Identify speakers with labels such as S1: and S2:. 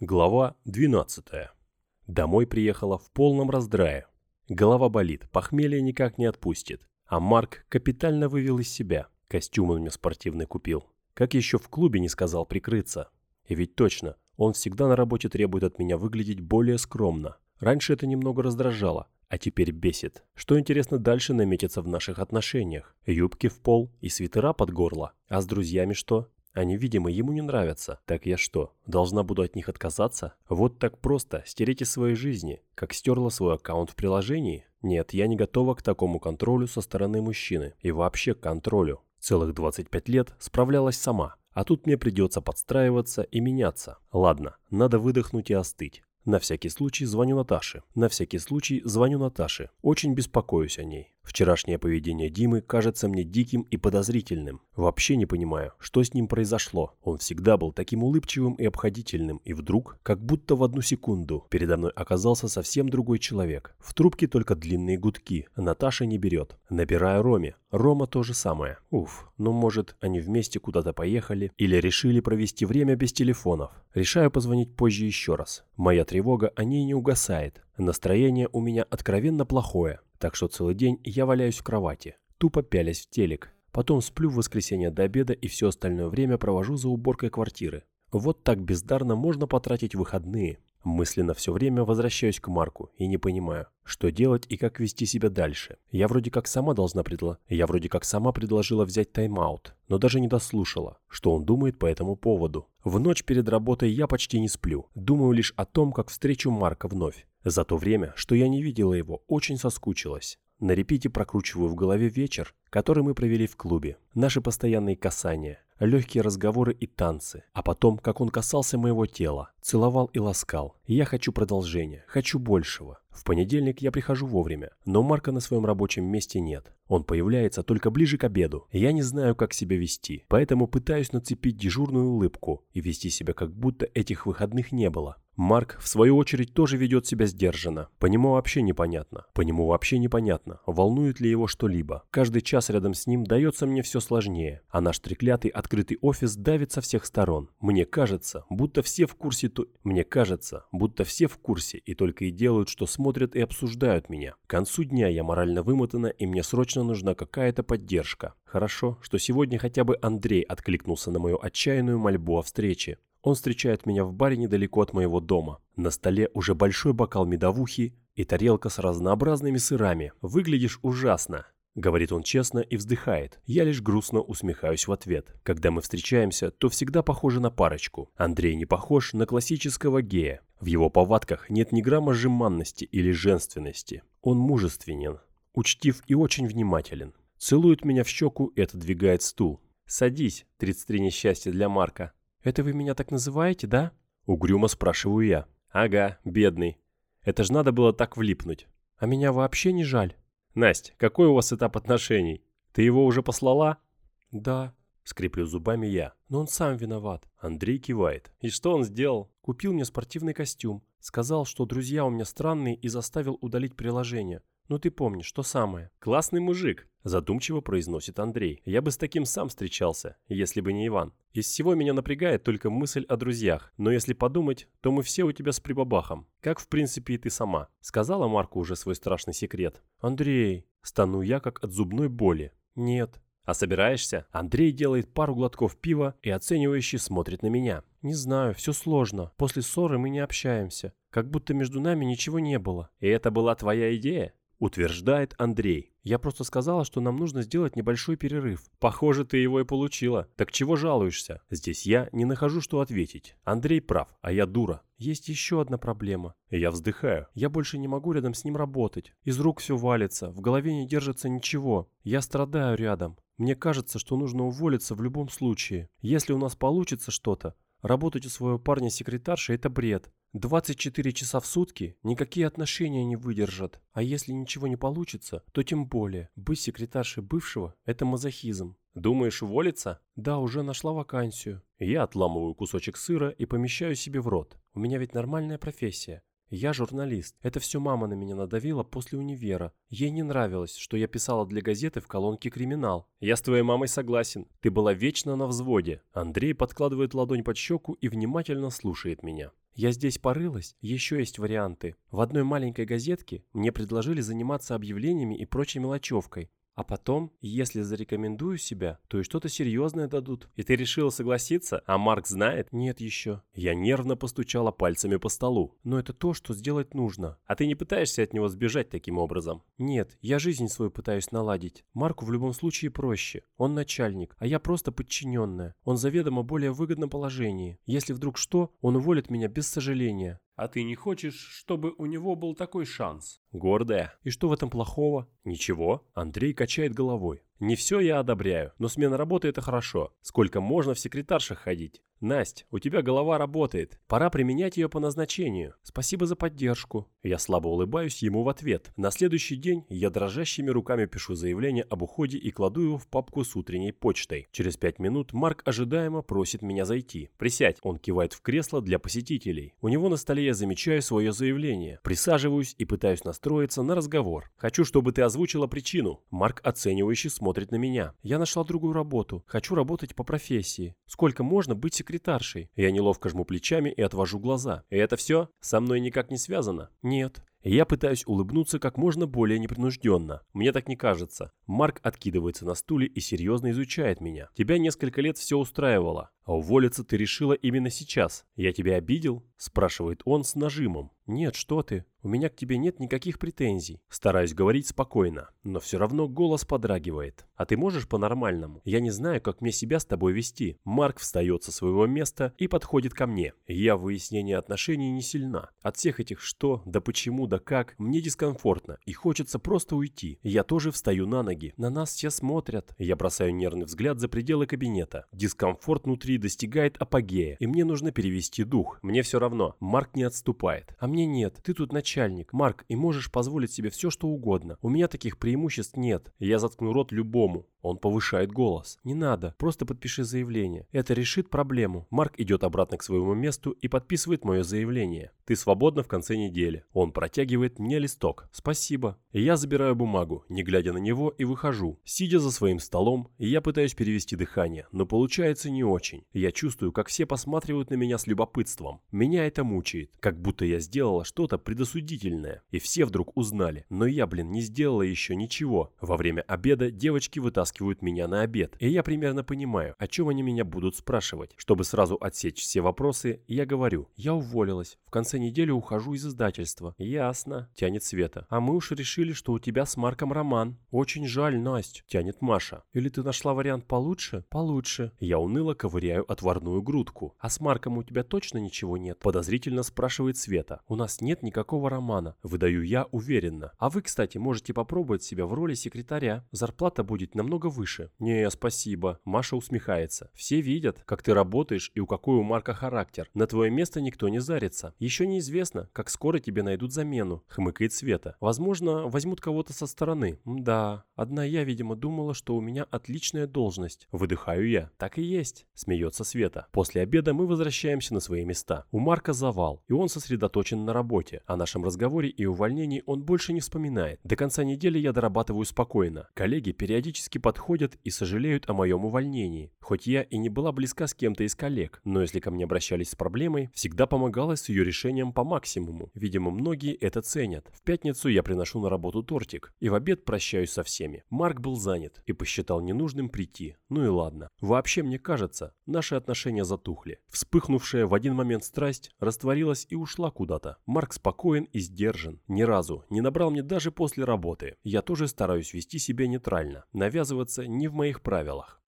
S1: Глава 12. Домой приехала в полном раздрае. Голова болит, похмелье никак не отпустит. А Марк капитально вывел из себя. Костюм он мне спортивный купил. Как еще в клубе не сказал прикрыться. И ведь точно, он всегда на работе требует от меня выглядеть более скромно. Раньше это немного раздражало, а теперь бесит. Что интересно дальше наметится в наших отношениях? Юбки в пол и свитера под горло. А с друзьями что? Они, видимо, ему не нравятся. Так я что, должна буду от них отказаться? Вот так просто стереть из своей жизни, как стерла свой аккаунт в приложении? Нет, я не готова к такому контролю со стороны мужчины. И вообще к контролю. Целых 25 лет справлялась сама. А тут мне придется подстраиваться и меняться. Ладно, надо выдохнуть и остыть. На всякий случай звоню Наташе. На всякий случай звоню Наташе. Очень беспокоюсь о ней. Вчерашнее поведение Димы кажется мне диким и подозрительным. Вообще не понимаю, что с ним произошло. Он всегда был таким улыбчивым и обходительным, и вдруг, как будто в одну секунду, передо мной оказался совсем другой человек. В трубке только длинные гудки. Наташа не берет. Набираю Роме. Рома то же самое. Уф, ну может, они вместе куда-то поехали или решили провести время без телефонов. Решаю позвонить позже еще раз. Моя тревога о ней не угасает. Настроение у меня откровенно плохое. Так что целый день я валяюсь в кровати, тупо пялясь в телек. Потом сплю в воскресенье до обеда и все остальное время провожу за уборкой квартиры. Вот так бездарно можно потратить выходные. Мысленно все время возвращаюсь к Марку и не понимаю, что делать и как вести себя дальше. Я вроде как сама должна предла... Я вроде как сама предложила взять тайм-аут, но даже не дослушала, что он думает по этому поводу. В ночь перед работой я почти не сплю. Думаю лишь о том, как встречу Марка вновь. За то время, что я не видела его, очень соскучилась. На репите прокручиваю в голове вечер, который мы провели в клубе. Наши постоянные касания, легкие разговоры и танцы. А потом, как он касался моего тела, целовал и ласкал. я хочу продолжения, хочу большего. В понедельник я прихожу вовремя, но Марка на своем рабочем месте нет. Он появляется только ближе к обеду. Я не знаю, как себя вести, поэтому пытаюсь нацепить дежурную улыбку и вести себя, как будто этих выходных не было. Марк, в свою очередь, тоже ведет себя сдержанно. По нему вообще непонятно. По нему вообще непонятно, волнует ли его что-либо. Каждый час рядом с ним дается мне все сложнее, а наш треклятый открытый офис давит со всех сторон. Мне кажется, будто все в курсе... То... Мне кажется, будто все в курсе и только и делают, что смотрят и обсуждают меня. К концу дня я морально вымотана и мне срочно нужна какая-то поддержка. Хорошо, что сегодня хотя бы Андрей откликнулся на мою отчаянную мольбу о встрече. Он встречает меня в баре недалеко от моего дома. На столе уже большой бокал медовухи и тарелка с разнообразными сырами. Выглядишь ужасно. Говорит он честно и вздыхает. Я лишь грустно усмехаюсь в ответ. Когда мы встречаемся, то всегда похожи на парочку. Андрей не похож на классического гея. В его повадках нет ни грамма жеманности или женственности. Он мужественен, учтив и очень внимателен. Целует меня в щеку и отодвигает стул. «Садись, 33 несчастья для Марка». «Это вы меня так называете, да?» Угрюмо спрашиваю я. «Ага, бедный. Это ж надо было так влипнуть. А меня вообще не жаль». «Насть, какой у вас этап отношений? Ты его уже послала?» «Да», — скреплю зубами я. «Но он сам виноват». Андрей кивает. «И что он сделал?» «Купил мне спортивный костюм. Сказал, что друзья у меня странные и заставил удалить приложение. Ну ты помнишь, что самое. Классный мужик, задумчиво произносит Андрей. Я бы с таким сам встречался, если бы не Иван. Из всего меня напрягает только мысль о друзьях. Но если подумать, то мы все у тебя с прибабахом. Как в принципе и ты сама. Сказала Марку уже свой страшный секрет. Андрей, стану я как от зубной боли. Нет. А собираешься? Андрей делает пару глотков пива и оценивающе смотрит на меня. Не знаю, все сложно. После ссоры мы не общаемся. Как будто между нами ничего не было. И это была твоя идея? Утверждает Андрей. Я просто сказала, что нам нужно сделать небольшой перерыв. Похоже, ты его и получила. Так чего жалуешься? Здесь я не нахожу, что ответить. Андрей прав, а я дура. Есть еще одна проблема. Я вздыхаю. Я больше не могу рядом с ним работать. Из рук все валится, в голове не держится ничего. Я страдаю рядом. Мне кажется, что нужно уволиться в любом случае. Если у нас получится что-то, работать у своего парня секретаршей – это бред. 24 часа в сутки никакие отношения не выдержат. А если ничего не получится, то тем более. Быть секретаршей бывшего – это мазохизм. Думаешь уволиться? Да, уже нашла вакансию. Я отламываю кусочек сыра и помещаю себе в рот. У меня ведь нормальная профессия. Я журналист. Это все мама на меня надавила после универа. Ей не нравилось, что я писала для газеты в колонке «Криминал». Я с твоей мамой согласен. Ты была вечно на взводе. Андрей подкладывает ладонь под щеку и внимательно слушает меня. Я здесь порылась, еще есть варианты. В одной маленькой газетке мне предложили заниматься объявлениями и прочей мелочевкой. А потом, если зарекомендую себя, то и что-то серьезное дадут. И ты решила согласиться? А Марк знает? Нет еще. Я нервно постучала пальцами по столу. Но это то, что сделать нужно. А ты не пытаешься от него сбежать таким образом? Нет, я жизнь свою пытаюсь наладить. Марку в любом случае проще. Он начальник, а я просто подчиненная. Он заведомо более выгодном положении. Если вдруг что, он уволит меня без сожаления.
S2: А ты не хочешь, чтобы у него был такой шанс?
S1: Гордая. И что в этом плохого? Ничего. Андрей качает головой. Не все я одобряю, но смена работы это хорошо. Сколько можно в секретаршах ходить? Настя, у тебя голова работает. Пора применять ее по назначению. Спасибо за поддержку. Я слабо улыбаюсь ему в ответ. На следующий день я дрожащими руками пишу заявление об уходе и кладу его в папку с утренней почтой. Через пять минут Марк ожидаемо просит меня зайти. Присядь. Он кивает в кресло для посетителей. У него на столе я замечаю свое заявление. Присаживаюсь и пытаюсь настроиться на разговор. Хочу, чтобы ты озвучила причину. Марк оценивающе смотрит на меня. Я нашла другую работу. Хочу работать по профессии. Сколько можно быть секретаршей. Я неловко жму плечами и отвожу глаза. И это все? Со мной никак не связано? Нет. Я пытаюсь улыбнуться как можно более непринужденно. Мне так не кажется. Марк откидывается на стуле и серьезно изучает меня. Тебя несколько лет все устраивало, а уволиться ты решила именно сейчас. Я тебя обидел? Спрашивает он с нажимом. Нет, что ты. У меня к тебе нет никаких претензий. Стараюсь говорить спокойно, но все равно голос подрагивает. А ты можешь по-нормальному? Я не знаю, как мне себя с тобой вести. Марк встает со своего места и подходит ко мне. Я в выяснении отношений не сильна. От всех этих что, да почему, да как, мне дискомфортно и хочется просто уйти. Я тоже встаю на ноги. На нас все смотрят. Я бросаю нервный взгляд за пределы кабинета. Дискомфорт внутри достигает апогея, и мне нужно перевести дух. Мне все равно. Марк не отступает. А мне нет. Ты тут начальник, Марк, и можешь позволить себе все, что угодно. У меня таких преимуществ нет. Я заткну рот любому. Он повышает голос. «Не надо, просто подпиши заявление. Это решит проблему». Марк идет обратно к своему месту и подписывает мое заявление. «Ты свободна в конце недели». Он протягивает мне листок. «Спасибо». Я забираю бумагу, не глядя на него, и выхожу. Сидя за своим столом, я пытаюсь перевести дыхание, но получается не очень. Я чувствую, как все посматривают на меня с любопытством. Меня это мучает, как будто я сделала что-то предосудительное. И все вдруг узнали. Но я, блин, не сделала еще ничего. Во время обеда девочки вытаскивают вытаскивают меня на обед, и я примерно понимаю, о чем они меня будут спрашивать. Чтобы сразу отсечь все вопросы, я говорю, я уволилась, в конце недели ухожу из издательства. Ясно, тянет Света. А мы уж решили, что у тебя с Марком роман. Очень жаль, Настя, тянет Маша. Или ты нашла вариант получше? Получше. Я уныло ковыряю отварную грудку. А с Марком у тебя точно ничего нет? Подозрительно спрашивает Света. У нас нет никакого романа. Выдаю я уверенно. А вы, кстати, можете попробовать себя в роли секретаря. Зарплата будет намного намного выше. Не, спасибо. Маша усмехается. Все видят, как ты работаешь и у какой у Марка характер. На твое место никто не зарится. Еще неизвестно, как скоро тебе найдут замену. Хмыкает Света. Возможно, возьмут кого-то со стороны. Да, одна я, видимо, думала, что у меня отличная должность. Выдыхаю я. Так и есть. Смеется Света. После обеда мы возвращаемся на свои места. У Марка завал, и он сосредоточен на работе. О нашем разговоре и увольнении он больше не вспоминает. До конца недели я дорабатываю спокойно. Коллеги периодически подходят и сожалеют о моем увольнении. Хоть я и не была близка с кем-то из коллег, но если ко мне обращались с проблемой, всегда помогала с ее решением по максимуму. Видимо, многие это ценят. В пятницу я приношу на работу тортик, и в обед прощаюсь со всеми. Марк был занят и посчитал ненужным прийти. Ну и ладно. Вообще, мне кажется, наши отношения затухли. Вспыхнувшая в один момент страсть растворилась и ушла куда-то. Марк спокоен и сдержан. Ни разу не набрал мне даже после работы. Я тоже стараюсь вести себя нейтрально. Навязываться не в моих правилах.